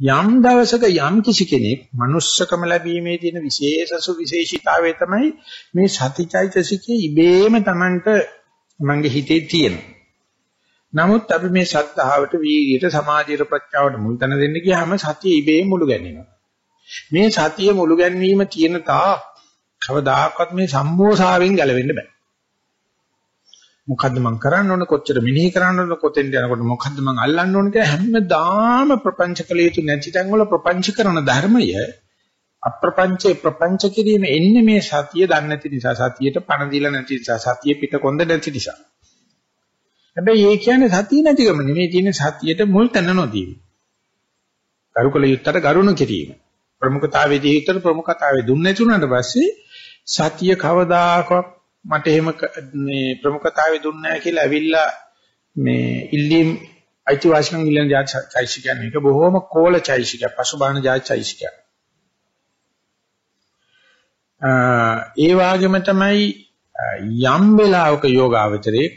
යම් දවසක යම් කිසි කෙනෙක් manussකම ලැබීමේ තියෙන විශේෂසු විශේෂීතාවය තමයි මේ සතිචෛතසිකයේ ඉබේම Tamanට මගේ හිතේ තියෙනවා. නමුත් අපි මේ සද්ධාවට, වීර්යයට, සමාධියට, ප්‍රඥාවට මුල් තැන දෙන්න ගියාම සතිය ඉබේ මුළු ගැන්වෙනවා. මේ සතිය මුළු ගැන්වීම තියෙන තා කවදාකවත් මේ සම්මෝසාවෙන් ගැලවෙන්න බෑ. මොකද්ද මං කරන්න ඕන කොච්චර මිනිහි කරන්න ඕන කොතෙන්ද යනකොට මොකද්ද මං අල්ලන්න ඕන කියලා හැමදාම ප්‍රපංච කළ යුතු නැති තැන් වල ප්‍රපංච කරන ධර්මය අප්‍රපංචේ ප්‍රපංච කිරීම එන්නේ මේ සතිය දන්නේ නැති නිසා සතියට පණ දීලා නැති නිසා සතිය පිට කොන්ද නැති නිසා. හැබැයි ඒ කියන්නේ සතිය නැතිකම නෙමෙයි තියෙන සතියට මුල් තැන නොදීම. කරුකල යුත්තට ගරුණ කිරීම. ප්‍රමුඛතාවයේදී හිතට ප්‍රමුඛතාවය දුන්නේ නැති උනට පස්සේ සතිය කවදාකවත් මට එහෙම මේ ප්‍රමුඛතාවය දුන්නේ නැහැ කියලා ඇවිල්ලා මේ ඉල්ලීම් අයිතිවාසිකම් ඉල්ලන චෛසිකයන් එක බොහොම කෝල චෛසිකයක් පසුබාහන චෛසිකයක්. ඒ වගේම තමයි යම් වෙලාවක යෝගාවචරයේ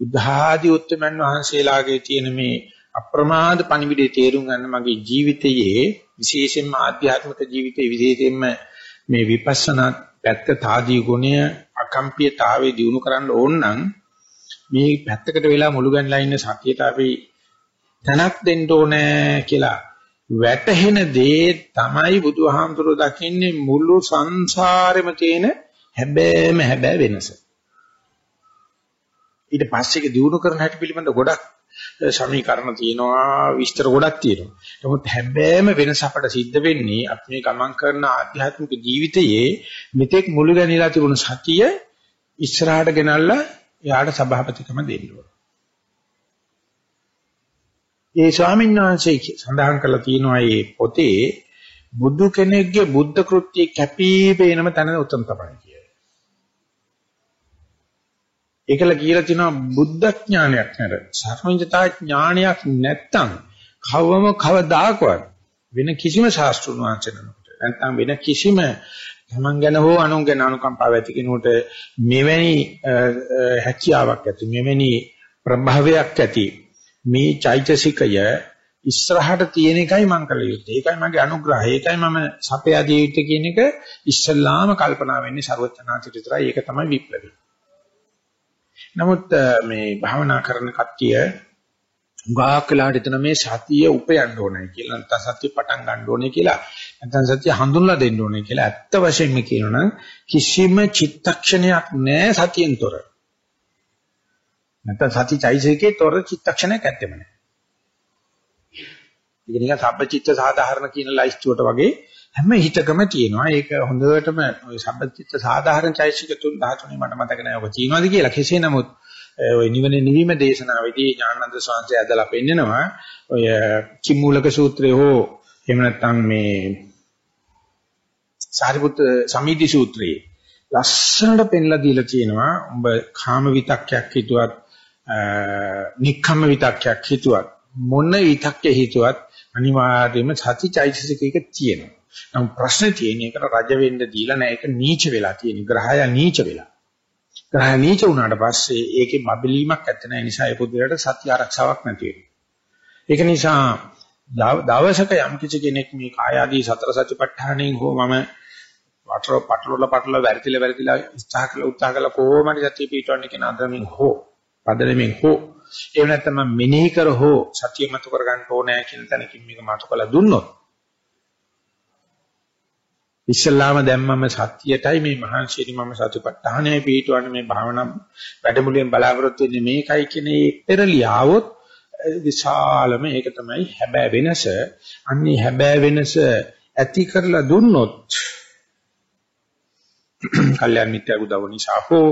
බුද්ධාදී උත්තමයන් වහන්සේලාගේ තියෙන මේ අප්‍රමාද පණිවිඩේ තේරුම් ගන්න මගේ ජීවිතයේ විශේෂයෙන්ම ආධ්‍යාත්මික ජීවිතයේ විශේෂයෙන්ම මේ විපස්සනා පැත්ත තාදී ගුණය අකම්පියතාවේ දිනු කරන්න ඕන නම් මේ පැත්තකට වෙලා මුළු ගැන්ලා ඉන්න සතියට අපි තනක් දෙන්න ඕනේ කියලා වැටහෙන දේ තමයි බුදුහාමුදුරුවෝ දකින්නේ මුළු සංසාරෙම තියෙන හැබෑම හැබෑ වෙනස. ඊට පස්සේ ඒක දිනු කරන හැටි පිළිබඳ ගොඩක් සමීකරණ තියෙනවා විස්තර ගොඩක් තියෙනවා. නමුත් හැබෑම වෙනස අපට සිද්ධ වෙන්නේ අපි මේ ගමන් කරන ආධ්‍යාත්මික ජීවිතයේ මෙතෙක් මුළු ගැනීමලා තිබුණු සතිය ඉස්සරහට ගෙනල්ලා එයාට සභාපතිකම දෙන්න ඕන. ඒ ස්වාමීන් වහන්සේ සඳහන් කරලා තියෙනවා මේ පොතේ බුදු කෙනෙක්ගේ බුද්ධ කෘත්‍ය කැපී පෙනෙනම තැන උතම් තමයි. ඒකල කියලා තිනවා බුද්ධ ඥානයක් නැර සර්වඥතා ඥානයක් නැත්තම් කවම කවදාකවත් වෙන කිසිම ශාස්ත්‍රුණ වංශනකට නැත්නම් වෙන කිසිම තමන් ගැන හෝ අනුන් ගැන අනුකම්පාව ඇති කෙනෙකුට මෙවැනි හැකියාවක් ඇති මෙවැනි ප්‍රභාවයක් ඇති මේ චෛතසිකය ඉස්සරහට තියෙන එකයි මම කළ යුත්තේ. ඒකයි මගේ අනුග්‍රහය. ඒකයි මම සපයා දිය යුත්තේ කියන එක ඉස්සල්ලාම කල්පනා වෙන්නේ ਸਰවඥාන්තිට විතරයි. ඒක තමයි විප්ලවය. නමුත් මේ භාවනා කරන කට්ටිය උගාක් වෙලාට එතන මේ සතිය උපයන්න ඕනේ කියලා නැත්නම් සතිය පටන් ගන්න ඕනේ කියලා නැත්නම් සතිය හඳුන්ලා දෙන්න ඕනේ කියලා ඇත්ත වශයෙන්ම කියනවනම් කිසිම චිත්තක්ෂණයක් නැහැ සතියෙන් තොර. නැත්නම් සති චෛසිකේ තොර චිත්තක්ෂණයක් ඇත්තෙම නැහැ. ඒක නිකන් සබ්බචිත්ත සාධාරණ කියන ලයිස්තුවට වගේ හැම හිතකම තියෙනවා. ඒක හොඳටම ওই සබ්බචිත්ත සාධාරණ චෛසික තුන් 13 මට මතක නැහැ. ඔබ තියනවාද කියලා. කෙසේ නමුත් ওই නිවන නිවීම දේශනාවේදී ඥානানন্দ ස්වාමීන් ඇදලා පෙන්නනවා. ඔය කිම්මූලක සූත්‍රය හෝ එහෙම නැත්නම් මේ සාරිපුත් සමීති සූත්‍රයේ ලස්සනට පෙන්ලා දීලා තියෙනවා උඹ කාම විතක්යක් හිතුවත් නික්කම් විතක්යක් හිතුවත් මොන විතක්ය හිතුවත් අනිවාර්යයෙන්ම සතිචෛතසිකයක තියෙනවා. නමුත් ප්‍රශ්නේ තියෙන්නේ ඒකට රජ වෙන්න දීලා නැහැ. ඒක නීච වෙලා තියෙන. ග්‍රහය නීච වෙලා. ග්‍රහය නීච වුණාට පස්සේ ඒකේ බබලීමක් ඇත්ත නැහැ. නිසා ඒ පුදුරට සත්‍ය ආරක්ෂාවක් නැති ඒක නිසා දවසක යම් කිසි කෙනෙක් මේ කායාදී සතර සතිපට්ඨානෙන් හෝ මම පටල පටලවල පටල වැරදිලා වැරදිලා උත්සාහ කළා උත්සාහ කළා කොහොමද සතිය පිටවන්නේ කියන අදමින් හෝ පදලමින් හෝ එහෙම නැත්නම් මෙනෙහි කර හෝ සතිය මතු කර ගන්න ඕනෑ කියන තැනකින් මේක මතු කළා දුන්නොත් ඉස්සල්ලාම දැම්මම සත්‍යයටයි මේ මහන්සියනි මම සතිපට්ඨානයේ පිටවන්නේ මේ භාවනා වැඩමුළුවෙන් බලාපොරොත්තු වෙන්නේ මේකයි කියන ඒ පෙරලිය આવොත් විශාලම ඒක තමයි හැබෑ වෙනස. අන්නේ හැබෑ වෙනස ඇති කරලා දුන්නොත් කල්යාණ මිත්‍යා උදව් නිසා හෝ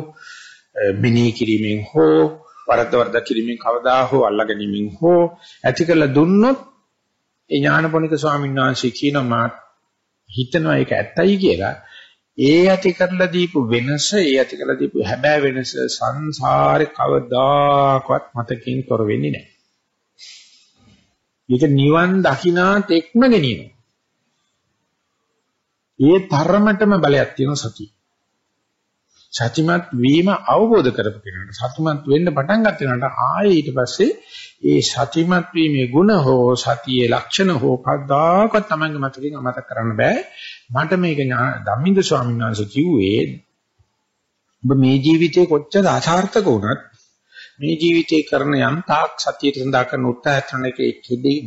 බිනී කිරීමෙන් හෝ වරද වරද කිරීමෙන් කවදා හෝ අල්ලගැනීමෙන් හෝ ඇති කරලා දුන්නොත් ඒ ඥානපෝනික ස්වාමීන් වහන්සේ කියන මා හිතනවා ඒක ඇත්තයි කියලා ඒ ඇති කරලා දීපු වෙනස ඒ ඇති කරලා දීපු හැබෑ වෙනස සංසාරේ කවදාකවත් මතකින් තොර වෙන්නේ නැහැ. ඒක නිවන් දකිනා තෙක්ම ගෙනියනවා. ඒ තරමටම බලයක් තියෙන සතිය. සතිමත් වීම අවබෝධ කරපු කෙනාට සතිමත් වෙන්න පටන් ගන්න කෙනාට ආයේ ඊට පස්සේ ඒ සතිමත් වීමේ ಗುಣ හෝ සතියේ ලක්ෂණ හෝ කවදාකවත් Tamange මතකෙන් අමතක කරන්න බෑ. මට මේක ධම්මින්ද ස්වාමීන් වහන්සේ කිව්වේ ඔබ මේ ජීවිතේ කොච්චර අසාර්ථක වුණත් මේ ජීවිතේ කරන යම් තාක් සතියට සඳහා කරන උත්සාහ කරන එකේ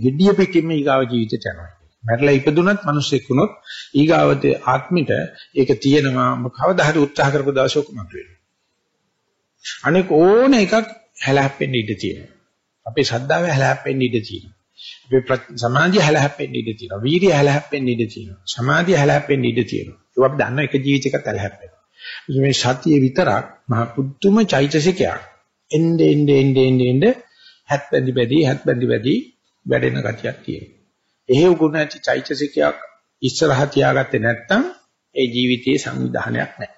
gediya පිටින්ම ඊගාව ජීවිතයට යනවා. මැරලා ඉපදුනත් මිනිස්සෙක් වුණොත් ඊගාවත ආත්මිට ඒක තියෙනවා ඔබ කවදා හරි උත්සාහ කරපු දවසක මත වෙනවා. අනෙක් ඕන එකක් හැලහැප්පෙන්න ඉඩ තියෙනවා. අපේ ශ්‍රද්ධාව හැලහැප්පෙන්න ඉඩ තියෙනවා. අපේ සමාධිය හැලහැප්පෙන්න ඉඩ තියෙනවා. වීර්යය හැලහැප්පෙන්න ඉඩ තියෙනවා. සමාධිය හැලහැප්පෙන්න ඉඩ තියෙනවා. ඒක අපි දන්නා එක ජීවිතයකට හැලහැප්පෙනවා. මේ සතිය විතරක් මහ පුදුම චෛතසිකයක්. එnde ende ende ende ende හැත් බැඳි බැඳි හැත් බැඳි බැඳි වැඩෙන ගතියක් තියෙනවා. එහෙව් ගුණ ඇති චෛතසිකයක් ඉස්සරහ තියාගත්තේ නැත්නම් ඒ ජීවිතයේ සංවිධානයක් නැහැ.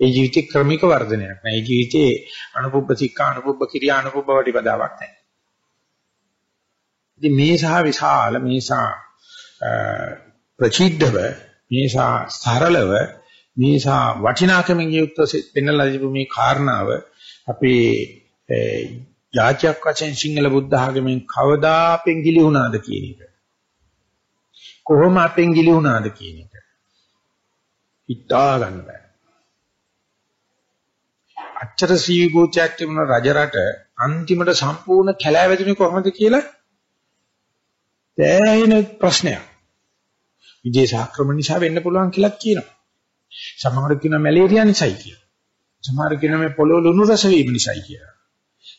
ඒ ජීවිතේ ක්‍රමික වර්ධනයක් නැහැ. ඒ ජීවිතේ අනුපුබ්බ සික්ඛා අනුපුබ්බ කිරියා අනුපුබ්බ වටිපදාවක් නැහැ. ඉතින් මේ සහ විශාල මේ සහ ප්‍රචීද්ධව මේ සහ සරලව මේ සහ වටිනාකමින් යුක්ත පෙන්වලා දීපු මේ කාරණාව අපේ ජාතියක් වශයෙන් සිංහල බුද්ධ ආගමෙන් කවදා පෙන්ගිලි වුණාද කියන එක. කොහොම අපෙන් ගිලි වුණාද කියන එක. හිතා ගන්න බෑ. අච්චර සීවිභූතයක් තිබුණ රජරට අන්තිමට සම්පූර්ණ කැලෑවැදුනේ කොහොමද කියලා දැයින ප්‍රශ්නයක්. විදේශ ආක්‍රමණ නිසා වෙන්න පුළුවන් කියලා කියනවා. සමහර කියනවා මැලේරියා නිසායි කියලා. සමහර කියනවා මේ පොළොව ලුණු රස වීම නිසායි කියලා.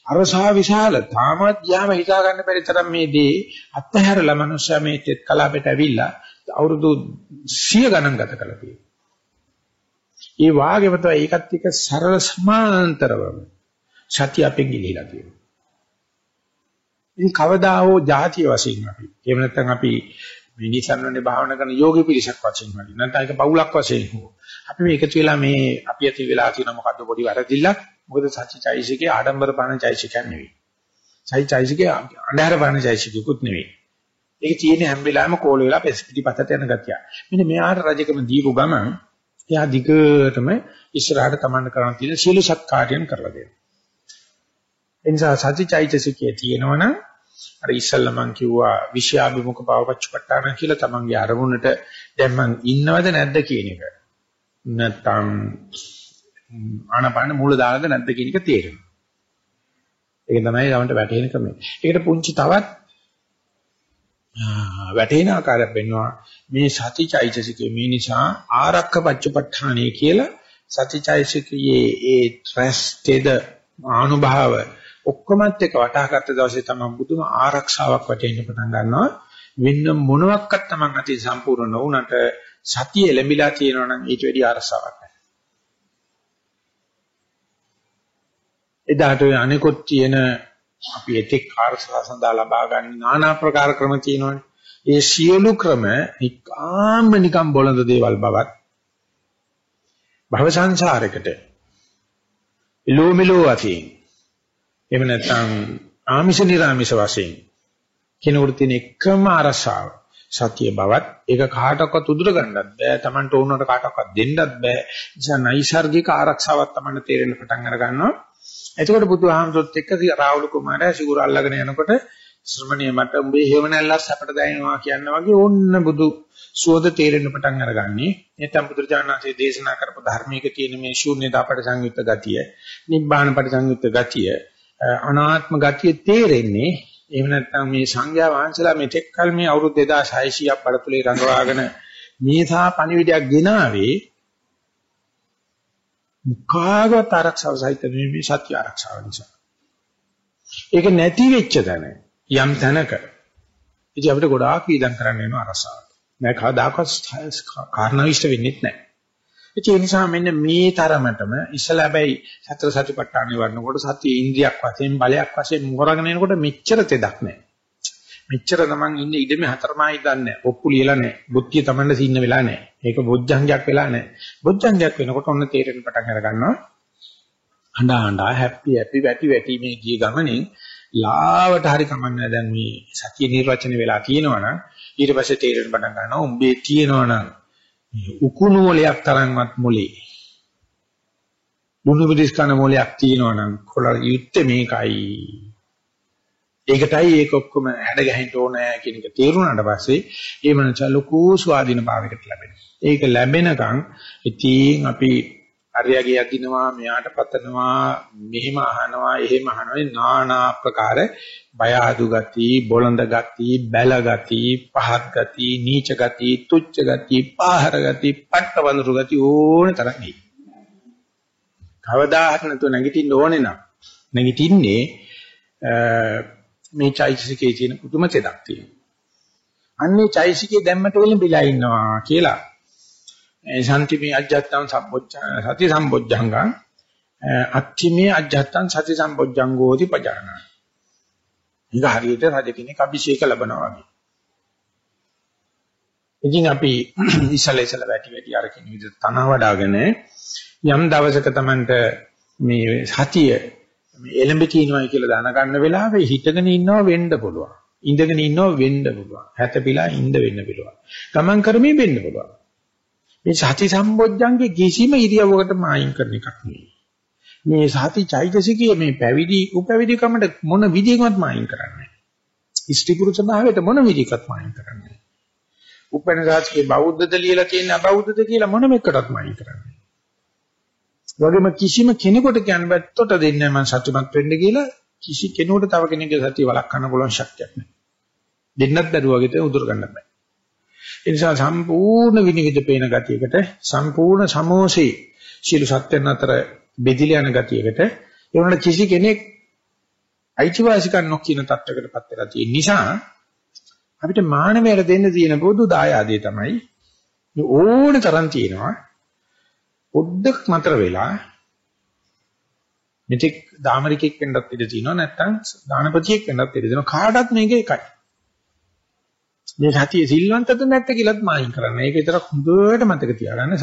අරසා විශාල තාමත් යාම හිතා ගන්න බැරි තරම් මේ දේ අත්හැරලා මනුස්සයා මේ තෙත් කලාපයට ඇවිල්ලා අවුරුදු 100 ගණන් ගත කළා තියෙනවා. ඒ වාගේම තමයි ඒකත් එක්ක සරල සමාන්තරවම සත්‍ය අපෙන් ගිලිලා තියෙනවා. ඉතින් කවදා හෝ ಜಾතිය වශයෙන් අපි එහෙම නැත්නම් අපි මේ නිසන්වනේ භාවනා කරන යෝගී පිරිසක් වශයෙන් හරි නැත්නම් ඒක පවුලක් වශයෙන් හෝ අපි මේ එකතු වෙලා මේ අපි ඇති වෙලා තියෙන මොකද්ද පොඩි වැරදිල්ලක් මොකද සත්‍යචෛසිකේ ආඩම්බර පාන චෛසිකයක් නෙවෙයි. සත්‍යචෛසිකේ අන්ධහර පාන චෛසිකකුත් නෙවෙයි. ඒක තියෙන හැම වෙලාවෙම කෝල වෙලා පිටිපතට යන ගතිය. මෙන්න මෙයාට රජකම දීපු ගමන් එයා දිගටම ඉස්සරහට තමන්න කරන් තියෙන සීල සත්කාරයන් කරලා දෙනවා. ඒ නිසා සත්‍යචෛසිකයේ තියෙනවනම් අර ඉස්සල්ලා මං කිව්වා විෂයාභිමුඛ භවපච්චපට්ඨාන කියලා තමන්ගේ අරමුණට දැන් මං ඉන්නවද නැද්ද කියන එක. නැත්තම් ආනපාන මූල දාලාද නැද්ද කියන එක තේරෙනවා. ඒක තමයි ළමන්ට වැටහෙන ක්‍රමය. ඒකට පුංචි තවත් වැටෙන ආකාරයක් වෙන්නවා මේ සතිචෛතසිකේ මේ නිසා ආරක්ක පච්චපට්ඨානය කියලා සතිචෛතසිකයේ ඒ ත්‍රස් තෙද ආනුභාව ඔක්කොමත් එක වටහාගත්ත දවසේ තමයි බුදුම ආරක්ෂාවක් වටෙන්න පටන් ගන්නවා වෙන මොනවත් තමන් අතේ සම්පූර්ණ නොවුනට සතිය ලැබිලා තියෙනවා නම් ඊට වැඩි ආරක්ෂාවක් එදාට ඔය අනිකුත් තියෙන අපි එතෙක් කාර්යසලා සඳහා ලබා ගන්න নানা ප්‍රකාර ක්‍රම තියෙනවනේ. ඒ සියලු ක්‍රම නිකාම්ම නිකම් බොළඳ දේවල් බවත් භව සංසාරයකට ඉලෝමිලෝ වශයෙන් එහෙම නැත්නම් ආමිෂ නිර්ආමිෂ වශයෙන් කිනුර තියෙන එකම අරසාව සතිය බවත් ඒක කාටවත් උදුර ගන්නත් බෑ. Tamanට ඕනකට කාටවත් දෙන්නත් බෑ. නිසා නයිසાર્ගික ආරක්ෂාවක් Tamanට තේරෙන්න පටන් අර ගන්නවා එතකොට බුදුහාමුදුරුත් එක්ක රාහුල කුමාරයා සිවුර අල්ලගෙන යනකොට ශ්‍රමණේ මට උඹේ හේවණල්ලස් අපට දැනෙනවා කියන වගේ ඕන්න බුදු සුවද තේරෙන්න පටන් අරගන්නේ. නැත්නම් බුදුරජාණන්සේ දේශනා කරපු ධර්මයක තියෙන මේ ශූන්‍යතා පරිසංයුක්ත ගතිය, නිබ්බාන පරිසංයුක්ත ගතිය, අනාත්ම ගතිය තේරෙන්නේ එහෙම නැත්නම් මේ සංඥා වහන්සලා මෙතෙක් කල මේ අවුරුදු 2600ක් බඩතුලේ රඟවාගෙන මේසා පණිවිඩයක් ගෙනාවේ මුඛාගත ආරක්ෂාව සහිත මේ සත්‍ය ආරක්ෂාව නිසා. ඒක නැති වෙච්ච තැන යම් තැනක ඉතින් අපිට ගොඩාක් වීදම් කරන්න වෙනවා අරසාව. මම කවදාකවත් කාරණාවිෂ්ඨ වෙන්නේ නැහැ. ඒ නිසා මෙන්න මේ තරමටම ඉස්සලා හැබැයි සතර සතිපට්ඨානෙ වඩනකොට සත්‍ය ඉන්ද්‍රියක් වශයෙන් බලයක් වශයෙන් මොරගෙන එනකොට මෙච්චර තෙදක් නැහැ. මෙච්චර තමන් ඉන්නේ ඉඩමේ හතරමයි දන්නේ නැහැ. ඔප්පු ලියලා නැහැ. බුද්ධිය තමන්ට සින්න වෙලා නැහැ. මේක බොජ්ජංගයක් වෙලා නැහැ. බොජ්ජංගයක් වෙනකොට ඔන්න තේරෙන්න පටන් අර ගන්නවා. අඬා අඬා හැපි හැපි වැටි වැටි මේ ගිය ගමනින් ලාවට හරි කමන්නේ දැන් මේ සතිය නිර්වචන වෙලා තියෙනවනම් ඊට පස්සේ තේරෙන්න පටන් ගන්නවා උඹේ තියෙනවනම් උකුණු මොලයක් තරම්වත් මොලේ ලුණු මිරිස් කන මොලයක් තියෙනවා නම් කොළ යුත්තේ මේකයි. ඒකටයි ඒක ඔක්කොම හැඩ ගැහෙන්න ඕනේ කියන එක තේරුණාට පස්සේ ඒ මනස ලොකු ස්වාධීන භාවයකට ලැබෙනවා. ඒක ලැබෙනකන් ඉතින් අපි හරියගේ යදිනවා මෙයාට පතනවා මෙහෙම අහනවා එහෙම අහනවා নানা ආකාර බය අඩු ගති බොළඳ ගති බැල ගති පහත් ගති නීච ගති තුච්ච ගති පාහර ගති පට්ට වඳුරු ගති ඕනේ තරම් එයි. කවදා හරි නැතුව නැගිටින්න ඕනේ නම් නැගිටින්නේ මේ චෛතසිකයේ තියෙන පුදුම තෙදක් තියෙනවා. අන්නේ චෛතසිකයේ දැම්මට වෙලින් බිලා ඉන්නවා කියලා. ඒ සම්තිමේ අජත්තං සම්බොච්චං සති සම්බොච්චංගං අත්තිමේ අජත්තං සති සම්බොච්චංගෝති පජානන. ඊග හරියට රජ කෙනෙක් අභිෂේක ලැබනවා වගේ. ඉතින් අපි ඉස්සල ඉස්සල වැටි වැටි අර කියන විදිහට තන වඩාගෙන යම් දවසක Tamanට මේ සතිය මේ එළඹ තිනවයි කියලා දැනගන්න වෙලාවේ හිතගෙන ඉන්නව වෙන්න පුළුවන්. ඉඳගෙන ඉන්නව වෙන්න පුළුවන්. හැතපිලා ඉඳ වෙන්න පුළුවන්. ගමන් කරමින් වෙන්න පුළුවන්. මේ සති සම්බොජ්ජංගේ කිසිම ඉරියව්වකට මායින් කරන එකක් නෙවෙයි. මේ සති චෛතසිකයේ මේ පැවිදි උපැවිදි කමට මොන විදිහකවත් මායින් කරන්නේ නැහැ. ස්ත්‍රී පුරුෂ භාවයට මොන විදිහකවත් මායින් කරන්නේ නැහැ. උපෙන සාස්කේ බෞද්ධද ලියලා තියෙන අබෞද්ධද කියලා මොනම එකකටවත් මායින් කරන්නේ වගේම කිසිම කෙනෙකුට කියන්න බෑ තොට දෙන්නේ මම සත්‍යමත් වෙන්න කියලා කිසි කෙනෙකුට තව කෙනෙකුගේ සත්‍ය වළක්වන්න පුළුවන් ශක්තියක් නැහැ. දෙන්නත් දරුවගෙට උදුර ගන්න බෑ. ඒ නිසා සම්පූර්ණ විනිවිද පේන ගතියකට සම්පූර්ණ සමෝසේ සියලු සත්‍යයන් අතර බෙදිලා යන ගතියකට ඒ වුණාට කිසි කෙනෙක් අයිතිවාසිකම් නොකියන තත්ත්වයකටපත් වෙලා තියෙන නිසා අපිට මානවයට දෙන්න තියෙන පොදු දායාදේ තමයි ඕන තරම් තියෙනවා පොඩ්ඩක් මතර වෙලා මෙතෙක් දාමරිකෙක් වෙන්නත් ඉඩ තියෙනවා නැත්නම් දානපතියෙක් වෙන්නත් ඉඩ තියෙනවා කාටවත් මේක එකයි මේ සතිය සිල්වන්තද නැත්ද කියලාත් මායින් කරන්න. ඒක විතරක් හොඳට මතක තියාගන්න.